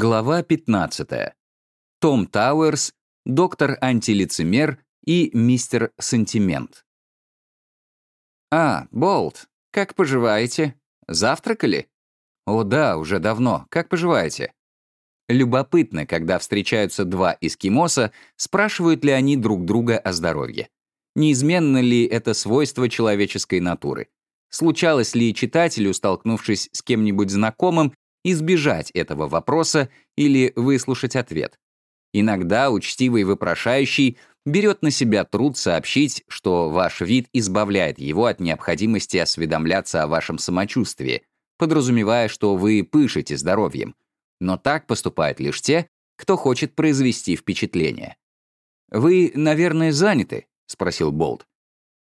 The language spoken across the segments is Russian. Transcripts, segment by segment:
Глава 15. Том Тауэрс, доктор антилицемер и мистер Сентимент. «А, Болт, как поживаете? Завтракали?» «О да, уже давно. Как поживаете?» Любопытно, когда встречаются два эскимоса, спрашивают ли они друг друга о здоровье. Неизменно ли это свойство человеческой натуры? Случалось ли читателю, столкнувшись с кем-нибудь знакомым, избежать этого вопроса или выслушать ответ. Иногда учтивый вопрошающий берет на себя труд сообщить, что ваш вид избавляет его от необходимости осведомляться о вашем самочувствии, подразумевая, что вы пышете здоровьем. Но так поступают лишь те, кто хочет произвести впечатление. «Вы, наверное, заняты?» — спросил Болт.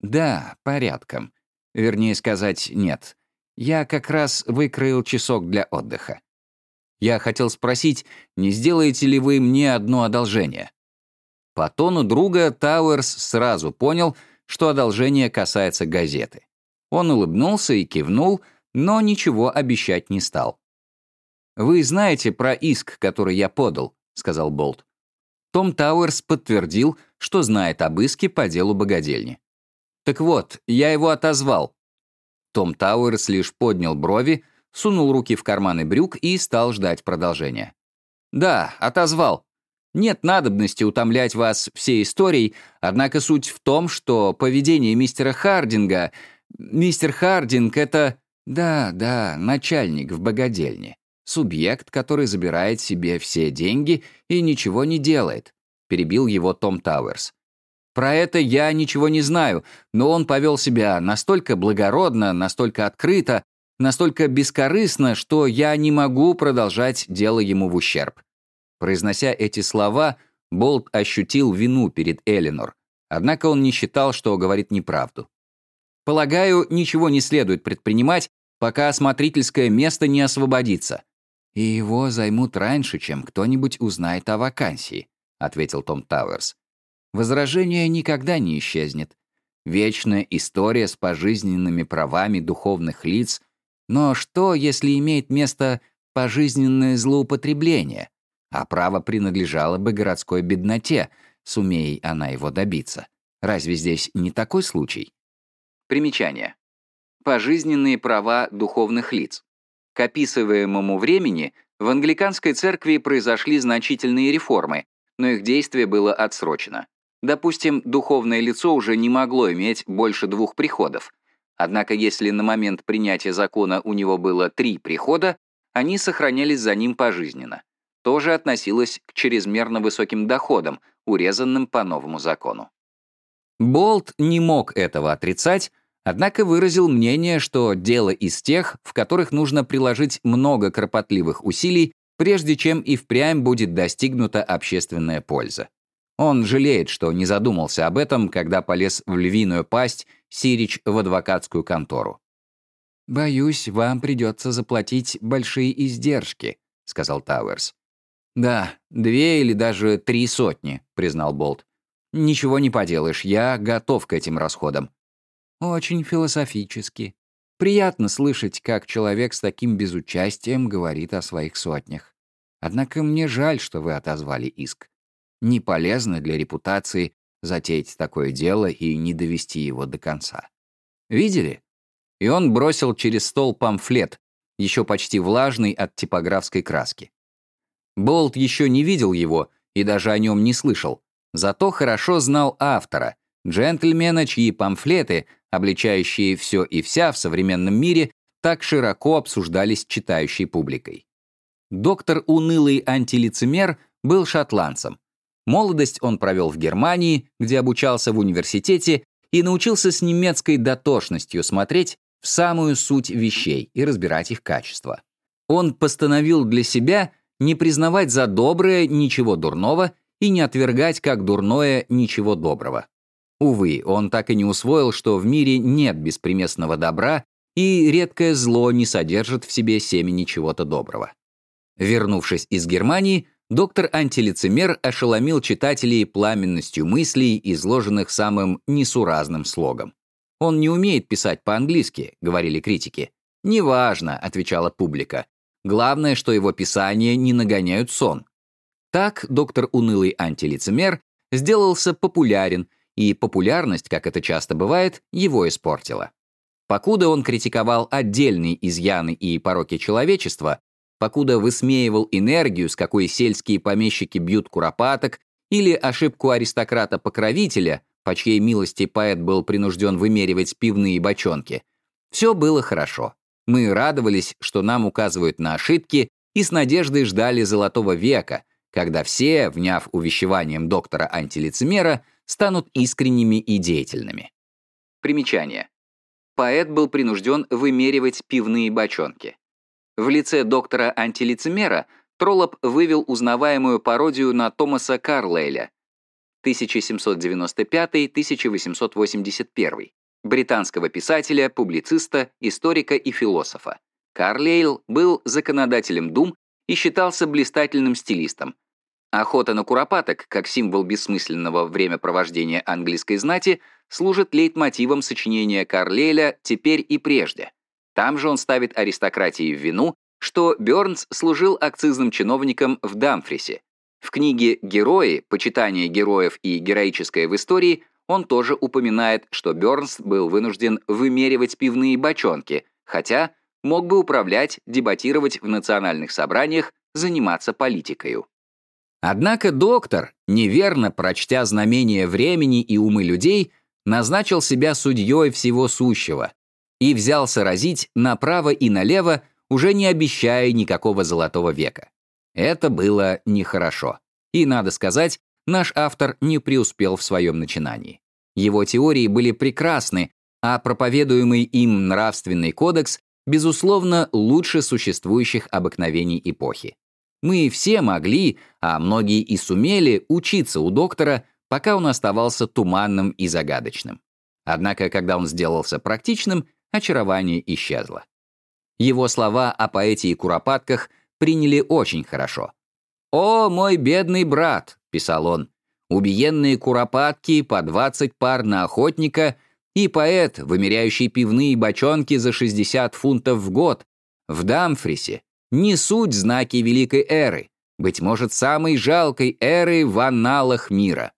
«Да, порядком. Вернее сказать, нет. Я как раз выкроил часок для отдыха. Я хотел спросить, не сделаете ли вы мне одно одолжение? По тону друга Тауэрс сразу понял, что одолжение касается газеты. Он улыбнулся и кивнул, но ничего обещать не стал. «Вы знаете про иск, который я подал», — сказал Болт. Том Тауэрс подтвердил, что знает об иске по делу богадельни. «Так вот, я его отозвал. Том Тауэрс лишь поднял брови, сунул руки в карманы брюк и стал ждать продолжения. «Да, отозвал. Нет надобности утомлять вас всей историей, однако суть в том, что поведение мистера Хардинга... Мистер Хардинг — это... Да, да, начальник в богадельне. Субъект, который забирает себе все деньги и ничего не делает», — перебил его Том Тауэрс. Про это я ничего не знаю, но он повел себя настолько благородно, настолько открыто, настолько бескорыстно, что я не могу продолжать дело ему в ущерб. Произнося эти слова, Болт ощутил вину перед Эленор, однако он не считал, что говорит неправду. «Полагаю, ничего не следует предпринимать, пока осмотрительское место не освободится. И его займут раньше, чем кто-нибудь узнает о вакансии», — ответил Том Тауэрс. Возражение никогда не исчезнет. Вечная история с пожизненными правами духовных лиц. Но что, если имеет место пожизненное злоупотребление, а право принадлежало бы городской бедноте, сумей она его добиться? Разве здесь не такой случай? Примечание. Пожизненные права духовных лиц. К описываемому времени в англиканской церкви произошли значительные реформы, но их действие было отсрочено. Допустим, духовное лицо уже не могло иметь больше двух приходов. Однако если на момент принятия закона у него было три прихода, они сохранялись за ним пожизненно. Тоже относилось к чрезмерно высоким доходам, урезанным по новому закону. Болт не мог этого отрицать, однако выразил мнение, что дело из тех, в которых нужно приложить много кропотливых усилий, прежде чем и впрямь будет достигнута общественная польза. Он жалеет, что не задумался об этом, когда полез в львиную пасть Сирич в адвокатскую контору. «Боюсь, вам придется заплатить большие издержки», — сказал Тауэрс. «Да, две или даже три сотни», — признал Болт. «Ничего не поделаешь, я готов к этим расходам». «Очень философически. Приятно слышать, как человек с таким безучастием говорит о своих сотнях. Однако мне жаль, что вы отозвали иск не полезно для репутации затеять такое дело и не довести его до конца. Видели? И он бросил через стол памфлет, еще почти влажный от типографской краски. Болт еще не видел его и даже о нем не слышал, зато хорошо знал автора, джентльмена, чьи памфлеты, обличающие все и вся в современном мире, так широко обсуждались читающей публикой. Доктор Унылый антилицемер был шотландцем, Молодость он провел в Германии, где обучался в университете и научился с немецкой дотошностью смотреть в самую суть вещей и разбирать их качества. Он постановил для себя не признавать за доброе ничего дурного и не отвергать как дурное ничего доброго. Увы, он так и не усвоил, что в мире нет беспримесного добра, и редкое зло не содержит в себе семени чего-то доброго. Вернувшись из Германии, доктор-антилицемер ошеломил читателей пламенностью мыслей, изложенных самым несуразным слогом. «Он не умеет писать по-английски», — говорили критики. «Неважно», — отвечала публика. Главное, что его писания не нагоняют сон. Так доктор Унылый антилицемер сделался популярен, и популярность, как это часто бывает, его испортила. Покуда он критиковал отдельные изъяны и пороки человечества, покуда высмеивал энергию, с какой сельские помещики бьют куропаток, или ошибку аристократа-покровителя, по чьей милости поэт был принужден вымеривать пивные бочонки, все было хорошо. Мы радовались, что нам указывают на ошибки, и с надеждой ждали золотого века, когда все, вняв увещеванием доктора-антилицемера, станут искренними и деятельными. Примечание. Поэт был принужден вымеривать пивные бочонки. В лице доктора-антилицемера Троллоп вывел узнаваемую пародию на Томаса Карлейля 1795-1881, британского писателя, публициста, историка и философа. Карлейл был законодателем дум и считался блистательным стилистом, Охота на куропаток, как символ бессмысленного времяпровождения английской знати, служит лейтмотивом сочинения Карлейля «Теперь и прежде». Там же он ставит аристократии в вину, что Бёрнс служил акцизным чиновником в Дамфрисе. В книге «Герои. Почитание героев и героическое в истории» он тоже упоминает, что Бёрнс был вынужден вымеривать пивные бочонки, хотя мог бы управлять, дебатировать в национальных собраниях, заниматься политикой. Однако доктор, неверно прочтя знамения времени и умы людей, назначил себя судьей всего сущего и взялся разить направо и налево, уже не обещая никакого золотого века. Это было нехорошо. И, надо сказать, наш автор не преуспел в своем начинании. Его теории были прекрасны, а проповедуемый им нравственный кодекс, безусловно, лучше существующих обыкновений эпохи. Мы все могли, а многие и сумели, учиться у доктора, пока он оставался туманным и загадочным. Однако, когда он сделался практичным, очарование исчезло. Его слова о поэте и куропатках приняли очень хорошо. «О, мой бедный брат!» — писал он. «Убиенные куропатки по 20 пар на охотника и поэт, вымеряющий пивные бочонки за 60 фунтов в год, в Дамфрисе, не суть знаки великой эры, быть может, самой жалкой эры в аналах мира.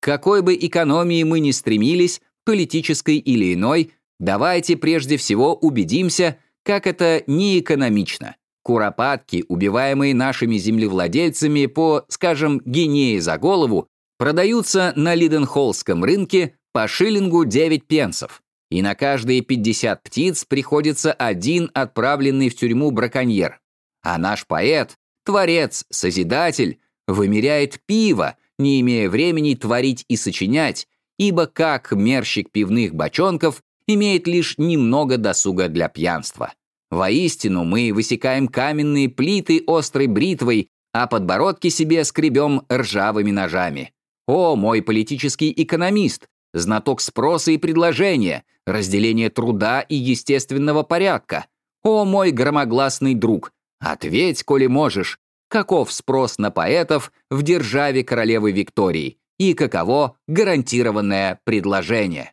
какой бы экономии мы ни стремились, политической или иной, давайте прежде всего убедимся, как это неэкономично. Куропатки, убиваемые нашими землевладельцами по, скажем, гинеи за голову, продаются на Лиденхоллском рынке по шиллингу 9 пенсов и на каждые 50 птиц приходится один отправленный в тюрьму браконьер. А наш поэт, творец, созидатель, вымеряет пиво, не имея времени творить и сочинять, ибо как мерщик пивных бочонков имеет лишь немного досуга для пьянства. Воистину, мы высекаем каменные плиты острой бритвой, а подбородки себе скребем ржавыми ножами. О, мой политический экономист, знаток спроса и предложения, разделения труда и естественного порядка. О, мой громогласный друг, Ответь, коли можешь, каков спрос на поэтов в державе королевы Виктории и каково гарантированное предложение.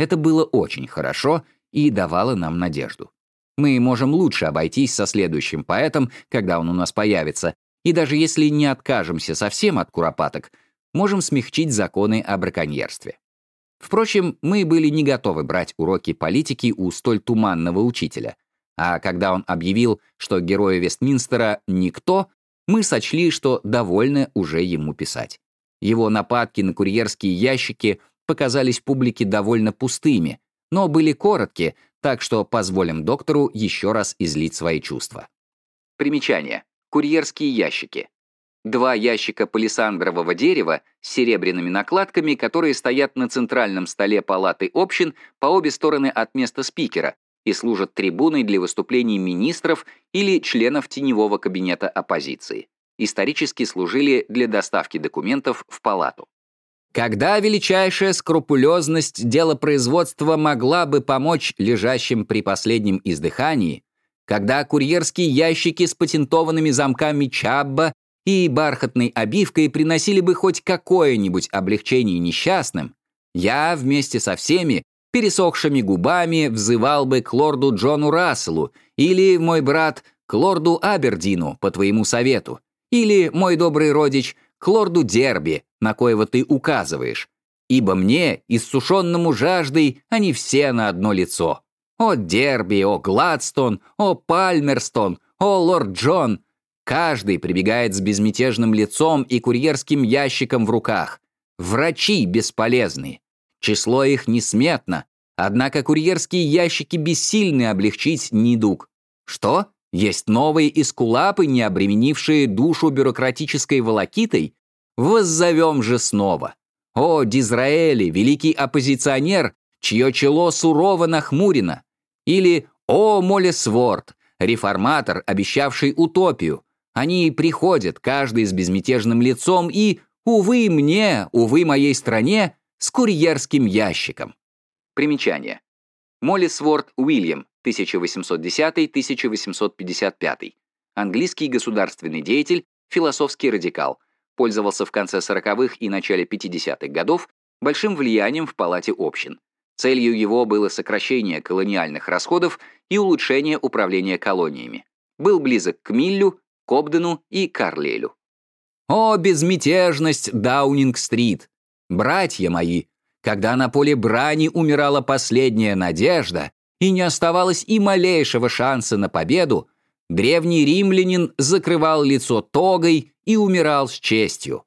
Это было очень хорошо и давало нам надежду. Мы можем лучше обойтись со следующим поэтом, когда он у нас появится, и даже если не откажемся совсем от куропаток, можем смягчить законы о браконьерстве. Впрочем, мы были не готовы брать уроки политики у столь туманного учителя — а когда он объявил, что герои Вестминстера — никто, мы сочли, что довольно уже ему писать. Его нападки на курьерские ящики показались публике довольно пустыми, но были короткие, так что позволим доктору еще раз излить свои чувства. Примечание. Курьерские ящики. Два ящика палисандрового дерева с серебряными накладками, которые стоят на центральном столе палаты общин по обе стороны от места спикера, и служат трибуной для выступлений министров или членов теневого кабинета оппозиции. Исторически служили для доставки документов в палату. Когда величайшая скрупулезность делопроизводства могла бы помочь лежащим при последнем издыхании, когда курьерские ящики с патентованными замками Чабба и бархатной обивкой приносили бы хоть какое-нибудь облегчение несчастным, я вместе со всеми пересохшими губами взывал бы к лорду Джону Расселу или, мой брат, к лорду Абердину, по твоему совету. Или, мой добрый родич, к лорду Дерби, на коего ты указываешь. Ибо мне, иссушенному жаждой, они все на одно лицо. О Дерби, о Гладстон, о Пальмерстон, о лорд Джон. Каждый прибегает с безмятежным лицом и курьерским ящиком в руках. Врачи бесполезны. Число их несметно, однако курьерские ящики бессильны облегчить недуг. Что? Есть новые искулапы, не обременившие душу бюрократической волокитой? Воззовем же снова. О, Дизраэли, великий оппозиционер, чье чело сурово нахмурено. Или «О, Молесворд», реформатор, обещавший утопию. Они приходят, каждый с безмятежным лицом и, увы мне, увы моей стране, с курьерским ящиком. Примечание. Молесворд Уильям, 1810-1855. Английский государственный деятель, философский радикал. Пользовался в конце 40-х и начале 50-х годов большим влиянием в Палате общин. Целью его было сокращение колониальных расходов и улучшение управления колониями. Был близок к Миллю, Кобдену и Карлейлю. О, безмятежность Даунинг-стрит! Братья мои, когда на поле брани умирала последняя надежда и не оставалось и малейшего шанса на победу, древний римлянин закрывал лицо тогой и умирал с честью.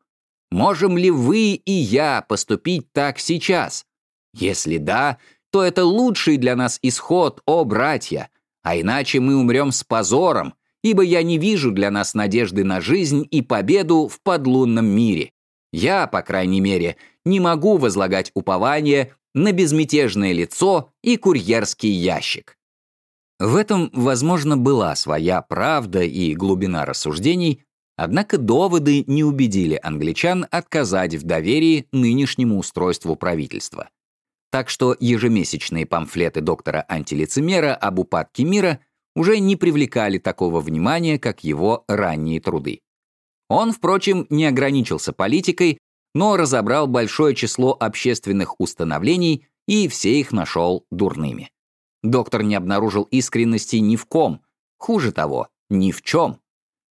Можем ли вы и я поступить так сейчас? Если да, то это лучший для нас исход, о братья, а иначе мы умрем с позором, ибо я не вижу для нас надежды на жизнь и победу в подлунном мире. Я, по крайней мере, не могу возлагать упование на безмятежное лицо и курьерский ящик. В этом, возможно, была своя правда и глубина рассуждений, однако доводы не убедили англичан отказать в доверии нынешнему устройству правительства. Так что ежемесячные памфлеты доктора антилицемера об упадке мира уже не привлекали такого внимания, как его ранние труды. Он, впрочем, не ограничился политикой, но разобрал большое число общественных установлений и все их нашел дурными. Доктор не обнаружил искренности ни в ком, хуже того, ни в чем.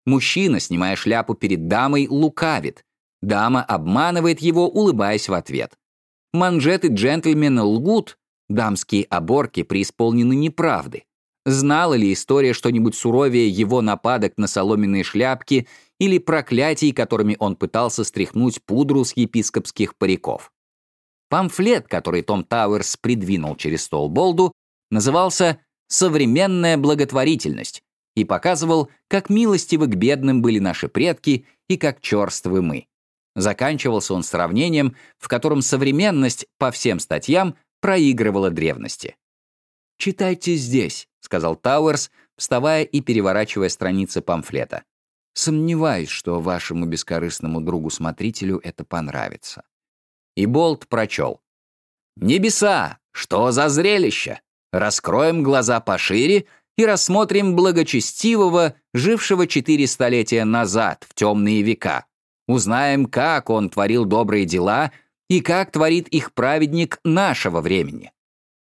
Мужчина, снимая шляпу перед дамой, лукавит. Дама обманывает его, улыбаясь в ответ. Манжеты джентльмена лгут, дамские оборки преисполнены неправды. Знала ли история что-нибудь суровее его нападок на соломенные шляпки или проклятий, которыми он пытался стряхнуть пудру с епископских париков? Памфлет, который Том Тауэрс придвинул через стол Болду, назывался «Современная благотворительность» и показывал, как милостивы к бедным были наши предки и как черствы мы. Заканчивался он сравнением, в котором современность по всем статьям проигрывала древности. «Читайте здесь», — сказал Тауэрс, вставая и переворачивая страницы памфлета. «Сомневаюсь, что вашему бескорыстному другу-смотрителю это понравится». И Болт прочел. «Небеса! Что за зрелище! Раскроем глаза пошире и рассмотрим благочестивого, жившего четыре столетия назад, в темные века. Узнаем, как он творил добрые дела и как творит их праведник нашего времени.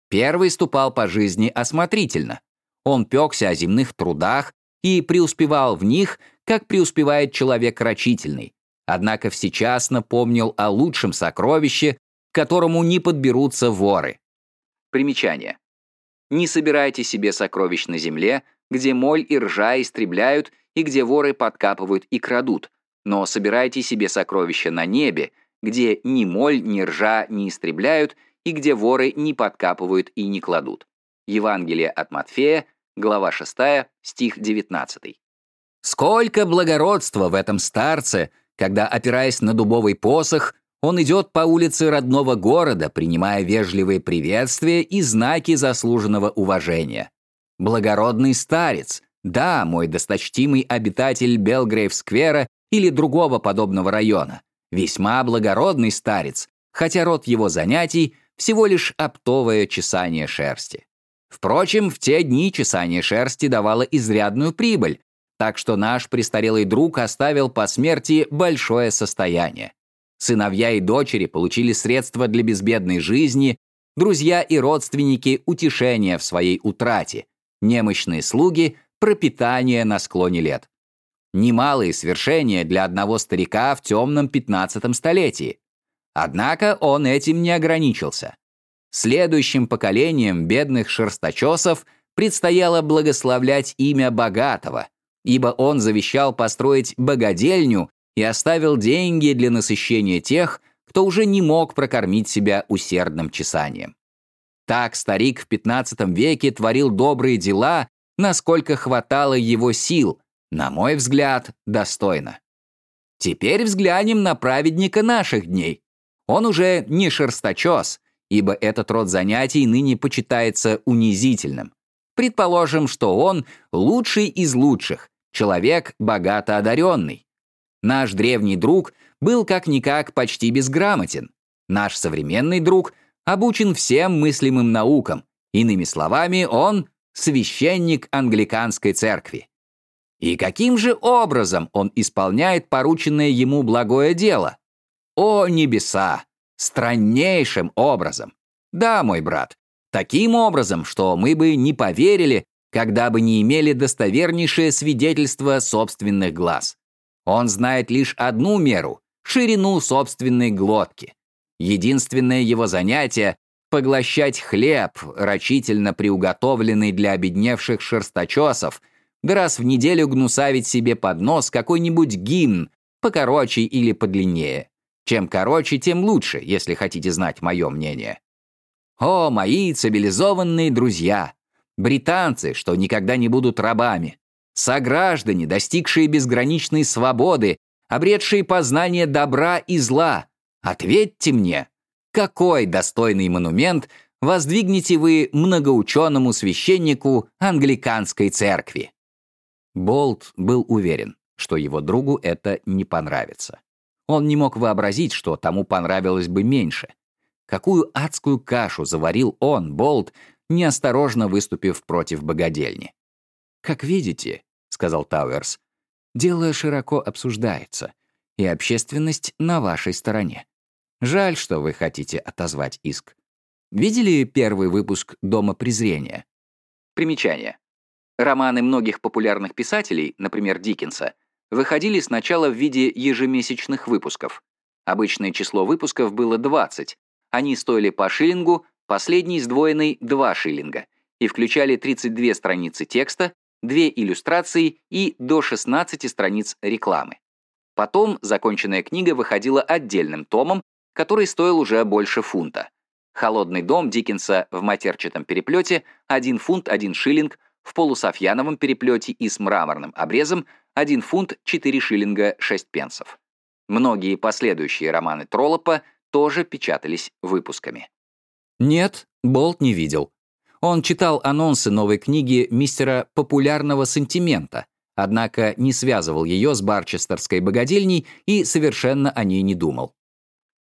Первый ступал по жизни осмотрительно. Он пекся о земных трудах и преуспевал в них, как преуспевает человек рачительный. Однако всечасно помнил о лучшем сокровище, к которому не подберутся воры. Примечание. Не собирайте себе сокровищ на земле, где моль и ржа истребляют и где воры подкапывают и крадут, но собирайте себе сокровища на небе, где ни моль, ни ржа не истребляют и где воры не подкапывают и не кладут. Евангелие от Матфея, глава 6, стих 19. Сколько благородства в этом старце, когда, опираясь на дубовый посох, он идет по улице родного города, принимая вежливые приветствия и знаки заслуженного уважения. Благородный старец, да, мой досточтимый обитатель Белгрейв-сквера или другого подобного района. Весьма благородный старец, хотя род его занятий всего лишь оптовое чесание шерсти. Впрочем, в те дни чесание шерсти давало изрядную прибыль, так что наш престарелый друг оставил по смерти большое состояние. Сыновья и дочери получили средства для безбедной жизни, друзья и родственники — утешения в своей утрате, немощные слуги пропитание на склоне лет. Немалые свершения для одного старика в темном 15 столетии. Однако он этим не ограничился. Следующим поколениям бедных шерсточесов предстояло благословлять имя богатого, ибо он завещал построить богадельню и оставил деньги для насыщения тех, кто уже не мог прокормить себя усердным чесанием. Так старик в XV веке творил добрые дела, насколько хватало его сил, на мой взгляд, достойно. Теперь взглянем на праведника наших дней. Он уже не шерсточес, ибо этот род занятий ныне почитается унизительным. Предположим, что он лучший из лучших, человек богато одаренный. Наш древний друг был как-никак почти безграмотен. Наш современный друг обучен всем мыслимым наукам. Иными словами, он священник англиканской церкви. И каким же образом он исполняет порученное ему благое дело? О небеса! Страннейшим образом. Да, мой брат, таким образом, что мы бы не поверили, когда бы не имели достовернейшее свидетельство собственных глаз. Он знает лишь одну меру — ширину собственной глотки. Единственное его занятие — поглощать хлеб, рачительно приуготовленный для обедневших шерсточесов, да раз в неделю гнусавить себе под нос какой-нибудь гимн, покороче или подлиннее. Чем короче, тем лучше, если хотите знать мое мнение. О, мои цивилизованные друзья! Британцы, что никогда не будут рабами. Сограждане, достигшие безграничной свободы, обретшие познание добра и зла. Ответьте мне, какой достойный монумент воздвигнете вы многоученому священнику англиканской церкви? Болт был уверен, что его другу это не понравится. Он не мог вообразить, что тому понравилось бы меньше. Какую адскую кашу заварил он, Болт, неосторожно выступив против богадельни. «Как видите», — сказал Тауэрс, — «дело широко обсуждается, и общественность на вашей стороне. Жаль, что вы хотите отозвать иск. Видели первый выпуск «Дома презрения»?» Примечание. Романы многих популярных писателей, например, Диккенса, выходили сначала в виде ежемесячных выпусков. Обычное число выпусков было 20. Они стоили по шиллингу, последний сдвоенный 2 шиллинга, и включали 32 страницы текста, 2 иллюстрации и до 16 страниц рекламы. Потом законченная книга выходила отдельным томом, который стоил уже больше фунта. «Холодный дом» Диккенса в матерчатом переплете 1 фунт 1 шиллинг, в полусофьяновом переплете и с мраморным обрезом 1 фунт 4 шиллинга 6 пенсов. Многие последующие романы Троллопа тоже печатались выпусками. Нет, Болт не видел. Он читал анонсы новой книги мистера популярного сантимента, однако не связывал ее с барчестерской богадельней и совершенно о ней не думал.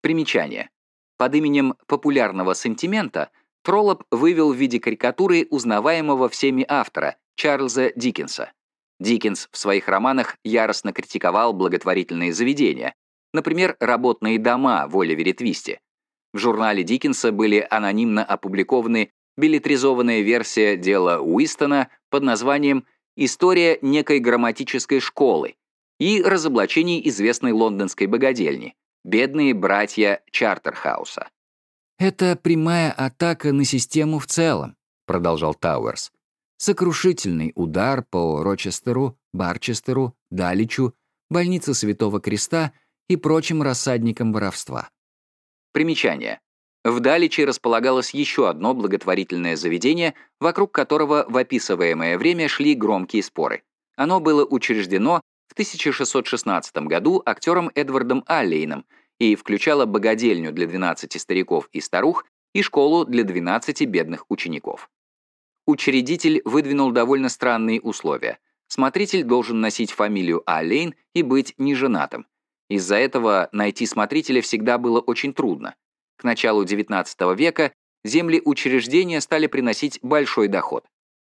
Примечание. Под именем популярного сантимента Троллоп вывел в виде карикатуры узнаваемого всеми автора Чарльза Диккенса. Диккенс в своих романах яростно критиковал благотворительные заведения, например, работные дома в Оливере Твисте. В журнале Диккенса были анонимно опубликованы билетризованная версия дела Уистона под названием «История некой грамматической школы» и разоблачение известной лондонской богадельни «Бедные братья Чартерхауса». «Это прямая атака на систему в целом», — продолжал Тауэрс. Сокрушительный удар по Рочестеру, Барчестеру, Даличу, больнице Святого Креста и прочим рассадникам воровства. Примечание. В Даличе располагалось еще одно благотворительное заведение, вокруг которого в описываемое время шли громкие споры. Оно было учреждено в 1616 году актером Эдвардом Аллейном и включало богадельню для 12 стариков и старух и школу для 12 бедных учеников. Учредитель выдвинул довольно странные условия. Смотритель должен носить фамилию Аллейн и быть неженатым. Из-за этого найти смотрителя всегда было очень трудно. К началу XIX века земли учреждения стали приносить большой доход.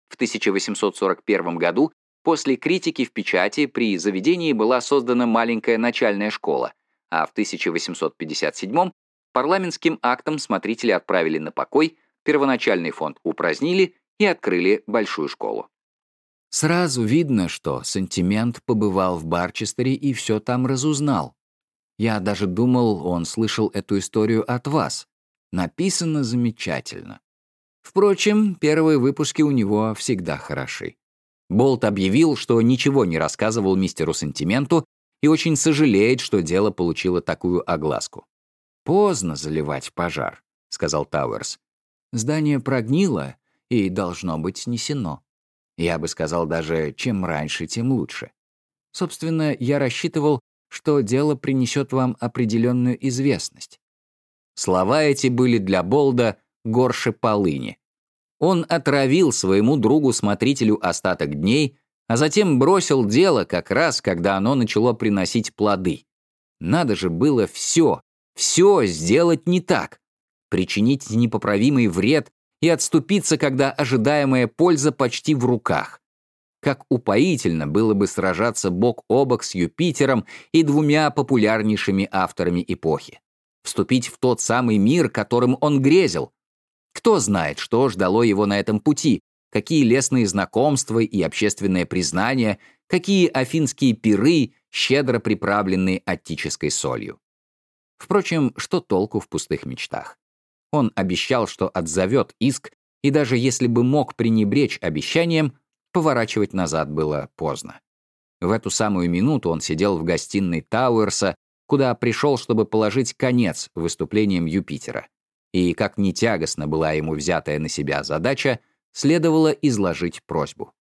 В 1841 году после критики в печати при заведении была создана маленькая начальная школа, а в 1857 парламентским актом смотрители отправили на покой, первоначальный фонд упразднили и открыли большую школу. Сразу видно, что сантимент побывал в Барчестере и все там разузнал. Я даже думал, он слышал эту историю от вас. Написано замечательно. Впрочем, первые выпуски у него всегда хороши. Болт объявил, что ничего не рассказывал мистеру Сантименту и очень сожалеет, что дело получило такую огласку. «Поздно заливать пожар», — сказал Тауэрс. «Здание прогнило и должно быть снесено. Я бы сказал даже, чем раньше, тем лучше. Собственно, я рассчитывал, что дело принесет вам определенную известность». Слова эти были для Болда горше полыни. Он отравил своему другу-смотрителю остаток дней, а затем бросил дело как раз, когда оно начало приносить плоды. Надо же было все, все сделать не так. Причинить непоправимый вред и отступиться, когда ожидаемая польза почти в руках. Как упоительно было бы сражаться бок о бок с Юпитером и двумя популярнейшими авторами эпохи. Вступить в тот самый мир, которым он грезил, кто знает, что ждало его на этом пути, какие лесные знакомства и общественное признание, какие афинские пиры, щедро приправленные аттической солью. Впрочем, что толку в пустых мечтах? Он обещал, что отзовет иск, и даже если бы мог пренебречь обещанием, поворачивать назад было поздно. В эту самую минуту он сидел в гостиной Тауэрса, куда пришел, чтобы положить конец выступлениям Юпитера и, как ни тягостно была ему взятая на себя задача, следовало изложить просьбу.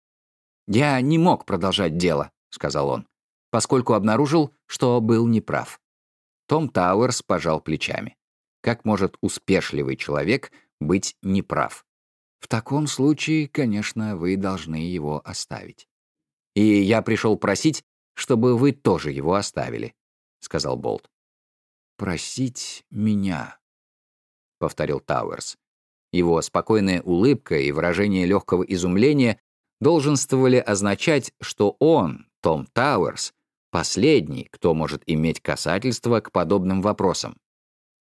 «Я не мог продолжать дело», — сказал он, поскольку обнаружил, что был неправ. Том Тауэрс пожал плечами. Как может успешливый человек быть неправ? В таком случае, конечно, вы должны его оставить. И я пришел просить, чтобы вы тоже его оставили, — сказал Болт. «Просить меня», — повторил Тауэрс. Его спокойная улыбка и выражение легкого изумления долженствовали означать, что он, Том Тауэрс, последний, кто может иметь касательство к подобным вопросам.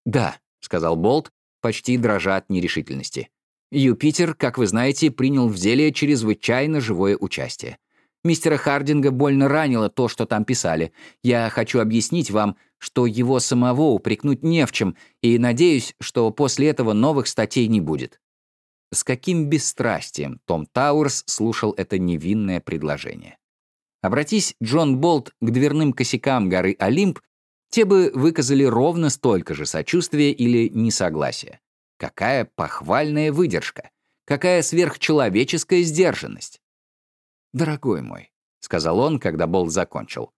«Да», — сказал Болт, почти дрожа от нерешительности. «Юпитер, как вы знаете, принял в деле чрезвычайно живое участие. Мистера Хардинга больно ранило то, что там писали. Я хочу объяснить вам, что его самого упрекнуть не в чем, и надеюсь, что после этого новых статей не будет». С каким бесстрастием Том Тауэрс слушал это невинное предложение. Обратись Джон Болт к дверным косякам горы Олимп, те бы выказали ровно столько же сочувствия или несогласия. Какая похвальная выдержка! Какая сверхчеловеческая сдержанность! «Дорогой мой», — сказал он, когда Болт закончил,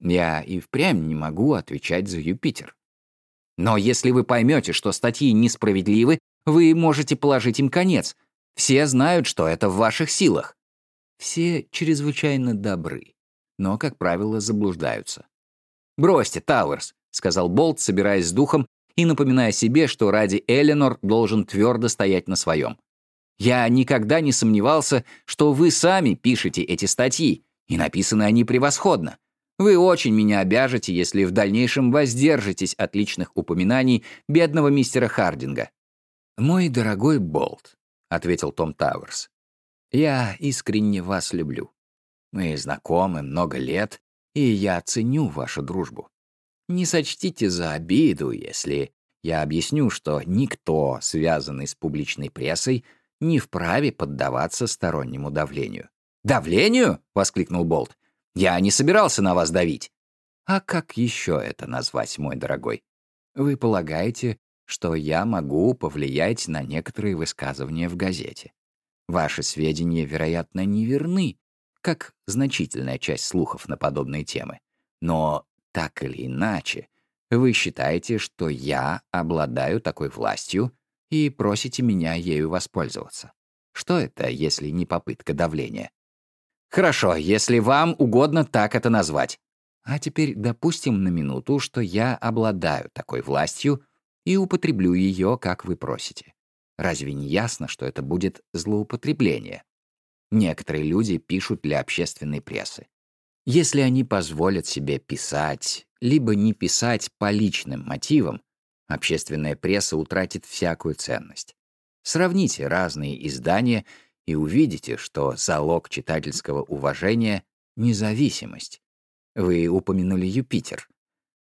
«я и впрямь не могу отвечать за Юпитер. Но если вы поймете, что статьи несправедливы, вы можете положить им конец. Все знают, что это в ваших силах. Все чрезвычайно добры, но, как правило, заблуждаются. «Бросьте, Тауэрс», — сказал Болт, собираясь с духом и напоминая себе, что ради Эленор должен твердо стоять на своем. Я никогда не сомневался, что вы сами пишете эти статьи, и написаны они превосходно. Вы очень меня обяжете, если в дальнейшем воздержитесь от личных упоминаний бедного мистера Хардинга». «Мой дорогой Болт», — ответил Том Тауэрс, — «я искренне вас люблю. Мы знакомы много лет, и я ценю вашу дружбу. Не сочтите за обиду, если я объясню, что никто, связанный с публичной прессой, не вправе поддаваться стороннему давлению. «Давлению?» — воскликнул Болт. «Я не собирался на вас давить». «А как еще это назвать, мой дорогой? Вы полагаете, что я могу повлиять на некоторые высказывания в газете? Ваши сведения, вероятно, неверны, как значительная часть слухов на подобные темы. Но так или иначе, вы считаете, что я обладаю такой властью, и просите меня ею воспользоваться. Что это, если не попытка давления? Хорошо, если вам угодно так это назвать. А теперь допустим на минуту, что я обладаю такой властью и употреблю ее, как вы просите. Разве не ясно, что это будет злоупотребление? Некоторые люди пишут для общественной прессы. Если они позволят себе писать, либо не писать по личным мотивам, общественная пресса утратит всякую ценность. Сравните разные издания и увидите, что залог читательского уважения — независимость. Вы упомянули Юпитер.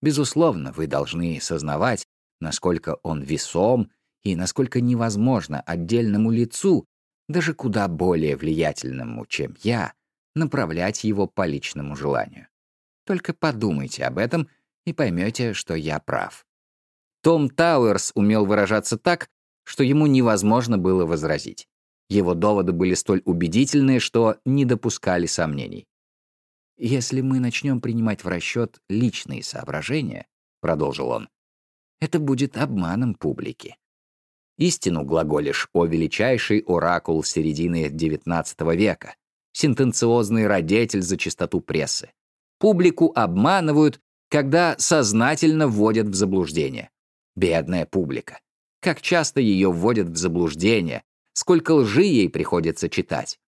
Безусловно, вы должны сознавать, насколько он весом и насколько невозможно отдельному лицу, даже куда более влиятельному, чем я, направлять его по личному желанию. Только подумайте об этом и поймете, что я прав. Том Тауэрс умел выражаться так, что ему невозможно было возразить. Его доводы были столь убедительные, что не допускали сомнений. «Если мы начнем принимать в расчет личные соображения», — продолжил он, — «это будет обманом публики. Истину глаголишь о величайший оракул середины XIX века, сентенциозный родитель за чистоту прессы. Публику обманывают, когда сознательно вводят в заблуждение. Бедная публика. Как часто ее вводят в заблуждение, сколько лжи ей приходится читать.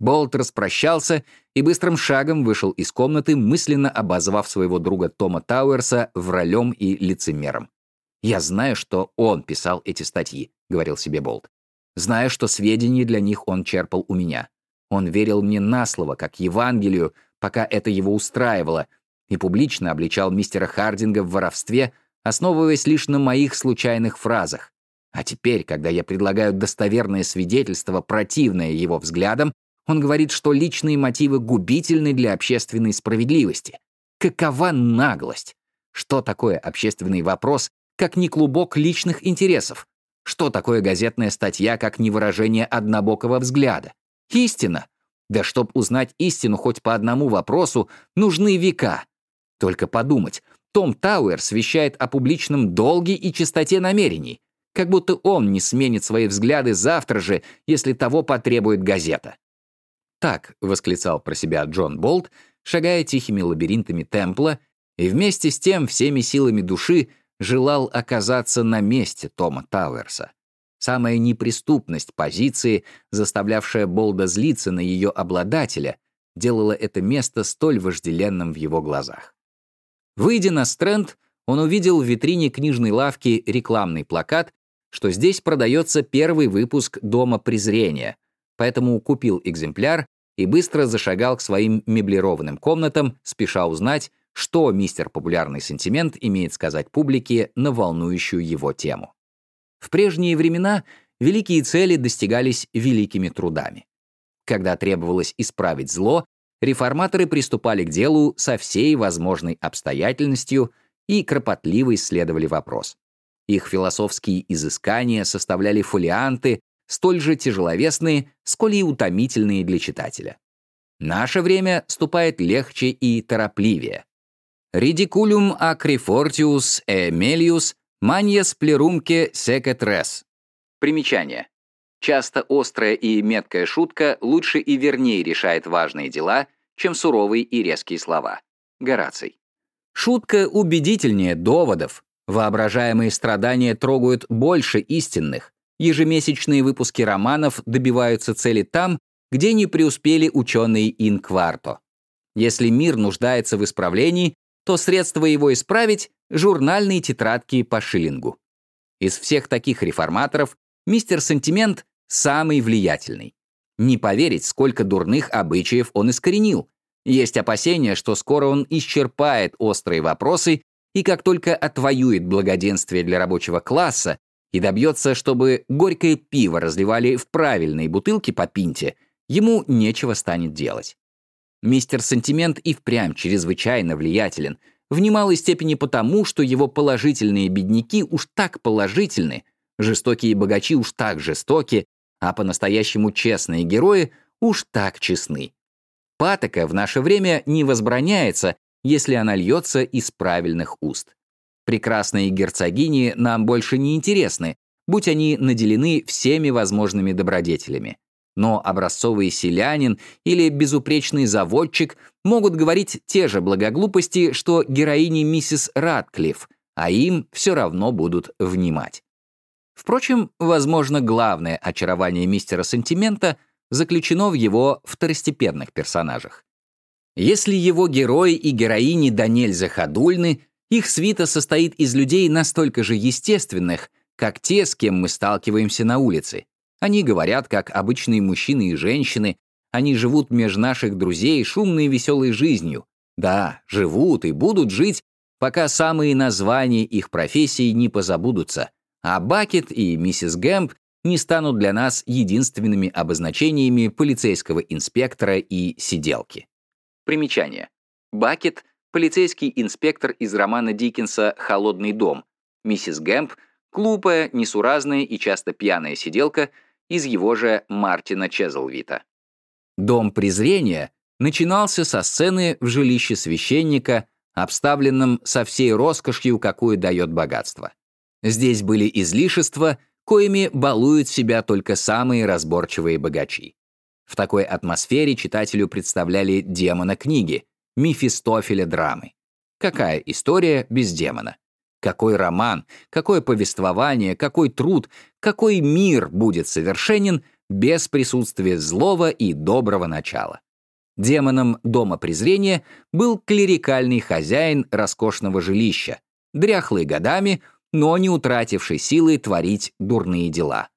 Болт распрощался и быстрым шагом вышел из комнаты, мысленно обозвав своего друга Тома Тауэрса вралем и лицемером. «Я знаю, что он писал эти статьи», — говорил себе Болт. «Знаю, что сведения для них он черпал у меня. Он верил мне на слово, как Евангелию, пока это его устраивало, и публично обличал мистера Хардинга в воровстве, основываясь лишь на моих случайных фразах. А теперь, когда я предлагаю достоверное свидетельство, противное его взглядам, он говорит, что личные мотивы губительны для общественной справедливости. Какова наглость? Что такое общественный вопрос, как не клубок личных интересов? Что такое газетная статья, как не выражение однобокого взгляда? Истина? Да чтоб узнать истину хоть по одному вопросу, нужны века. Только подумать, том Тауэр вещает о публичном долге и чистоте намерений, как будто он не сменит свои взгляды завтра же, если того потребует газета. Так восклицал про себя Джон Болт, шагая тихими лабиринтами темпла, и вместе с тем всеми силами души желал оказаться на месте Тома Тауэрса. Самая неприступность позиции, заставлявшая Болда злиться на ее обладателя, делала это место столь вожделенным в его глазах. Выйдя на стренд, он увидел в витрине книжной лавки рекламный плакат, что здесь продается первый выпуск «Дома презрения», поэтому купил экземпляр и быстро зашагал к своим меблированным комнатам, спеша узнать, что мистер популярный сентимент имеет сказать публике на волнующую его тему. В прежние времена великие цели достигались великими трудами. Когда требовалось исправить зло, реформаторы приступали к делу со всей возможной обстоятельностью и кропотливо исследовали вопрос. Их философские изыскания составляли фолианты, столь же тяжеловесные, сколь и утомительные для читателя. Наше время ступает легче и торопливее. E melius manias plerumque secet res. Примечание. Часто острая и меткая шутка лучше и вернее решает важные дела, чем суровые и резкие слова. Гораций. Шутка убедительнее доводов, Воображаемые страдания трогают больше истинных. Ежемесячные выпуски романов добиваются цели там, где не преуспели ученые инкварто. Если мир нуждается в исправлении, то средство его исправить — журнальные тетрадки по шиллингу. Из всех таких реформаторов мистер Сентимент самый влиятельный. Не поверить, сколько дурных обычаев он искоренил. Есть опасения, что скоро он исчерпает острые вопросы и как только отвоюет благоденствие для рабочего класса и добьется, чтобы горькое пиво разливали в правильные бутылки по пинте, ему нечего станет делать. Мистер Сентимент и впрямь чрезвычайно влиятелен, в немалой степени потому, что его положительные бедняки уж так положительны, жестокие богачи уж так жестоки, а по-настоящему честные герои уж так честны. Патока в наше время не возбраняется если она льется из правильных уст. Прекрасные герцогини нам больше не интересны, будь они наделены всеми возможными добродетелями. Но образцовый селянин или безупречный заводчик могут говорить те же благоглупости, что героини миссис Радклифф, а им все равно будут внимать. Впрочем, возможно, главное очарование мистера Сентимента заключено в его второстепенных персонажах. Если его герои и героини до нельзя их свита состоит из людей настолько же естественных, как те, с кем мы сталкиваемся на улице. Они говорят, как обычные мужчины и женщины, они живут меж наших друзей шумной и веселой жизнью. Да, живут и будут жить, пока самые названия их профессий не позабудутся, а Бакет и миссис Гэмп не станут для нас единственными обозначениями полицейского инспектора и сиделки. Примечание. Бакет — полицейский инспектор из романа Диккенса «Холодный дом». Миссис Гэмп — глупая, несуразная и часто пьяная сиделка из его же Мартина Чезлвита. «Дом презрения» начинался со сцены в жилище священника, обставленном со всей роскошью, какую дает богатство. Здесь были излишества, коими балуют себя только самые разборчивые богачи. В такой атмосфере читателю представляли демона книги, Мефистофеля драмы. Какая история без демона? Какой роман, какое повествование, какой труд, какой мир будет совершенен без присутствия злого и доброго начала? Демоном Дома презрения был клерикальный хозяин роскошного жилища, дряхлый годами, но не утративший силы творить дурные дела.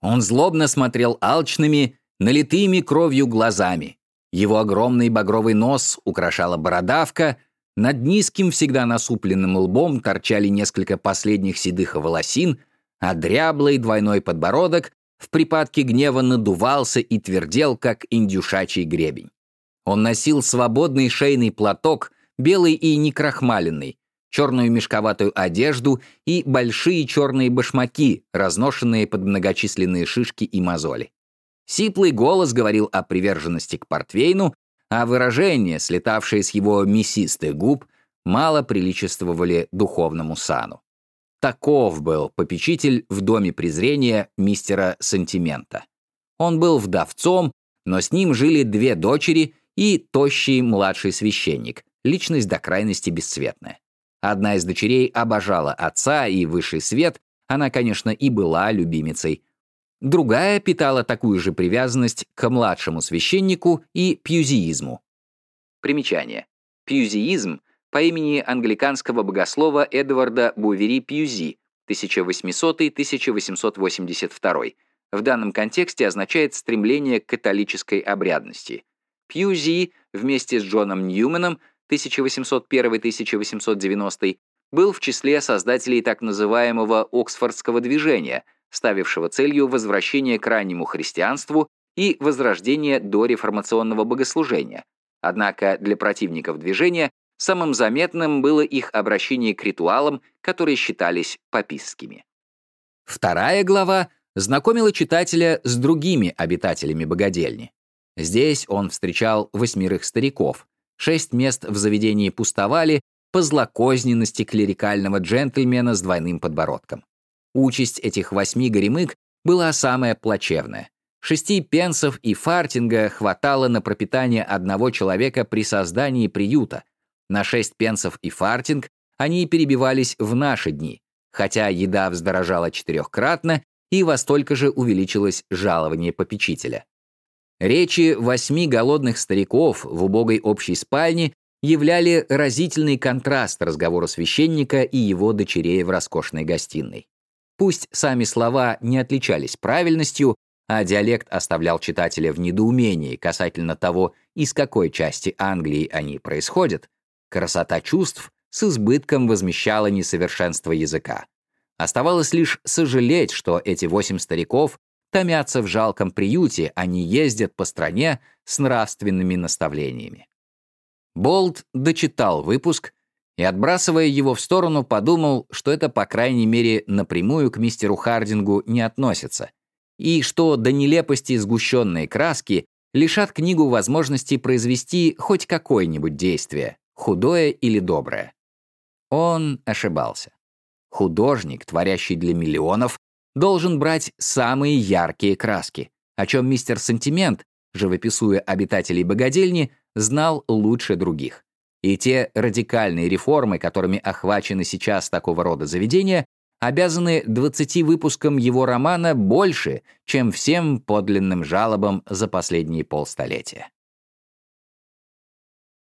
Он злобно смотрел алчными, налитыми кровью глазами. Его огромный багровый нос украшала бородавка, над низким, всегда насупленным лбом торчали несколько последних седых волосин, а дряблый двойной подбородок в припадке гнева надувался и твердел, как индюшачий гребень. Он носил свободный шейный платок, белый и некрахмаленный, черную мешковатую одежду и большие черные башмаки, разношенные под многочисленные шишки и мозоли. Сиплый голос говорил о приверженности к портвейну, а выражения, слетавшие с его мясистых губ, мало приличествовали духовному сану. Таков был попечитель в доме презрения мистера Сантимента. Он был вдовцом, но с ним жили две дочери и тощий младший священник, личность до крайности бесцветная. Одна из дочерей обожала отца и высший свет, она, конечно, и была любимицей. Другая питала такую же привязанность к младшему священнику и пьюзиизму. Примечание. Пьюзиизм по имени англиканского богослова Эдварда Бувери Пьюзи, 1800-1882, в данном контексте означает стремление к католической обрядности. Пьюзи вместе с Джоном Ньюманом 1801-1890 был в числе создателей так называемого Оксфордского движения, ставившего целью возвращение к раннему христианству и возрождение дореформационного богослужения. Однако для противников движения самым заметным было их обращение к ритуалам, которые считались папистскими. Вторая глава знакомила читателя с другими обитателями богадельни. Здесь он встречал восьмерых стариков. Шесть мест в заведении пустовали по злокозненности клерикального джентльмена с двойным подбородком. Участь этих восьми горемык была самая плачевная. Шести пенсов и фартинга хватало на пропитание одного человека при создании приюта. На шесть пенсов и фартинг они перебивались в наши дни, хотя еда вздорожала четырехкратно и во столько же увеличилось жалование попечителя. Речи восьми голодных стариков в убогой общей спальне являли разительный контраст разговору священника и его дочерей в роскошной гостиной. Пусть сами слова не отличались правильностью, а диалект оставлял читателя в недоумении касательно того, из какой части Англии они происходят, красота чувств с избытком возмещала несовершенство языка. Оставалось лишь сожалеть, что эти восемь стариков томятся в жалком приюте, а не ездят по стране с нравственными наставлениями. Болт дочитал выпуск и, отбрасывая его в сторону, подумал, что это, по крайней мере, напрямую к мистеру Хардингу не относится, и что до нелепости сгущенные краски лишат книгу возможности произвести хоть какое-нибудь действие, худое или доброе. Он ошибался. Художник, творящий для миллионов, должен брать самые яркие краски, о чем мистер Сентимент, живописуя обитателей богадельни, знал лучше других. И те радикальные реформы, которыми охвачены сейчас такого рода заведения, обязаны 20 выпускам его романа больше, чем всем подлинным жалобам за последние полстолетия.